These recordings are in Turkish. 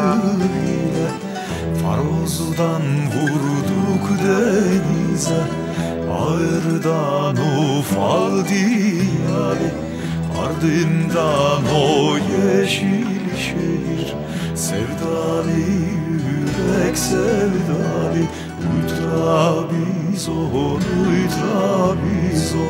Kayığıyla Faroz'dan vurduk denize Ağırdan ufal diyali Ardından o yeşil şehir Sevdali yürek sevdali Ultra bizon, ultra bizon Deniz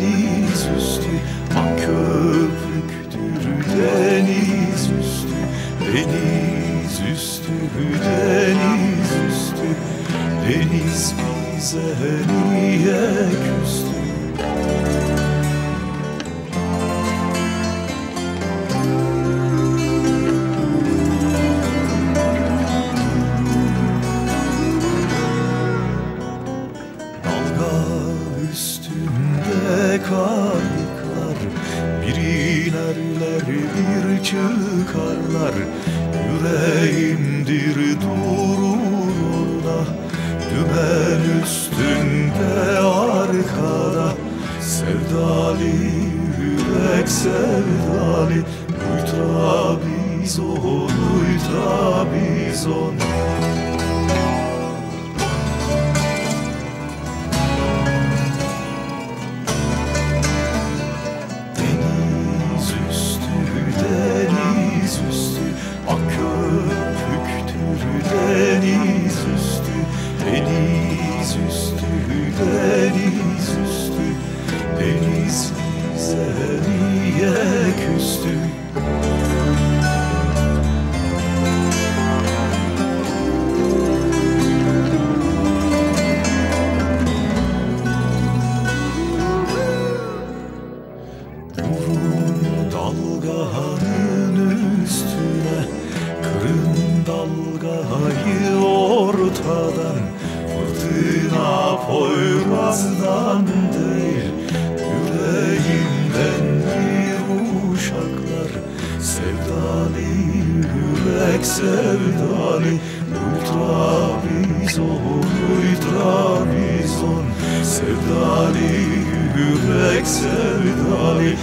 deniz üstü Ak köpüktür deniz üstü. Deniz üstü, deniz üstü. Deniz bize niye küstü bir çıkarlar. Yüreğimdir durur orada Dümen üstünde arkada. Sevdali yürek sevdali Ultra bizon, ultra bizon deniz üstü Deniz bize niye küstü. Vurun dalganın üstüne Kırın dalgayı ortadan Poyraz'dan değil Yüreğimden bir uşaklar Sevdali yürek sevdali. Ultra bizon, ultra bizon. Sevdali yürek sevdali.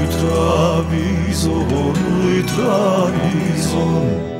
Ultra bizon, ultra bizon